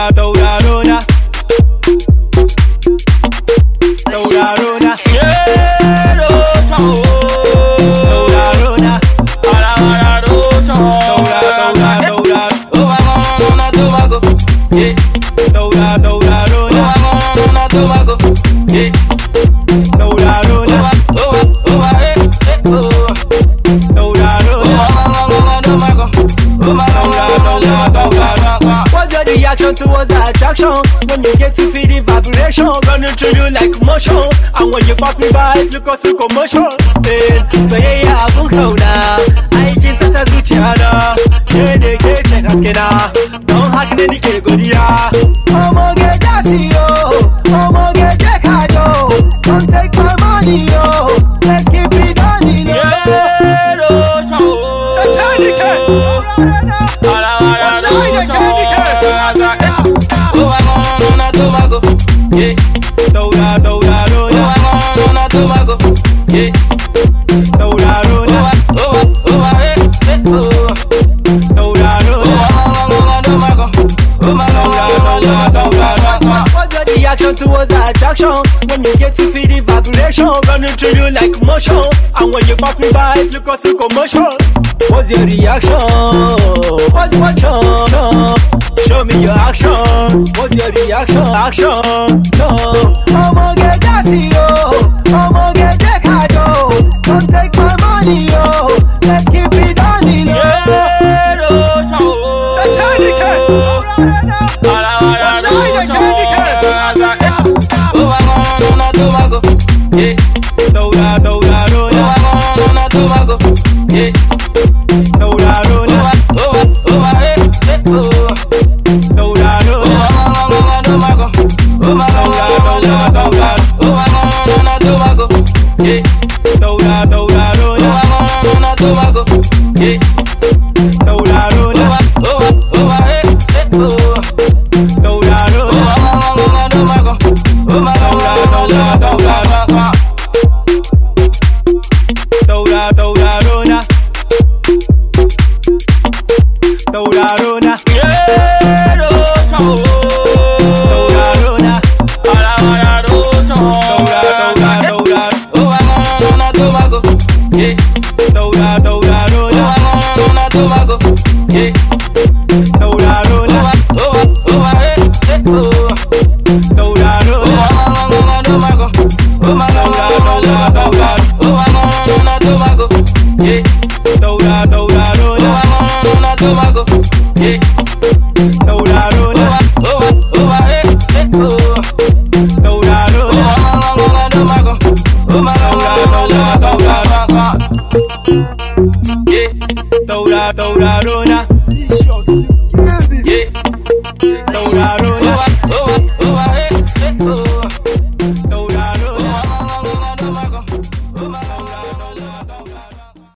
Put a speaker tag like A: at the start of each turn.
A: Taura, taurarona. Taurarona.
B: Yeah, Roshan, oh.
A: Taurarona.
B: Ara, ara, Roshan, oh.
A: Taura, taura, taura.
B: Oh, my God, no, no, Tobago. Yeah.
A: Taura,
B: Oh,
A: taurarona.
B: my God, no, no, Tobago. Yeah.
A: Taurarona.
B: Oh, my, oh, my, eh, eh, oh.
A: Taurarona. What's your reaction towards attraction? When you get to feel the vibration running through you like motion. And when you pass me by, look us in commotion. Eh, soyayya abun kauna, aikin sa ta zuciya na. Ke ne ke ce haske na, don haka ne nike godiya. Omoge dasi yo, omoge je kajo. Come take my money yo, let's keep it on the low. The candy cane. Taura, taurarona, taurarona, taurarona. What's your reaction towards the attraction? When you get to feel the vibration running through you like motion. And when you pass me by, look us in commotion. What's your reaction? What's your action? Show me your action. What's your reaction? Action. I'ma get gassy, yo. I'ma get that card, yo. Come take my money, yo. Let's keep it on the low. The candy cane. Taura, taurarona,
B: Yeah.
A: taurarona, taurarona. Taura, taurarona, taurarona, taurarona. Taura, taurarona, taurarona, taurarona. Taura, taurarona, taurarona, taurarona. Taura, taurarona, taurarona, taurarona. Taura, taurarona,
B: Yeah.
A: taurarona.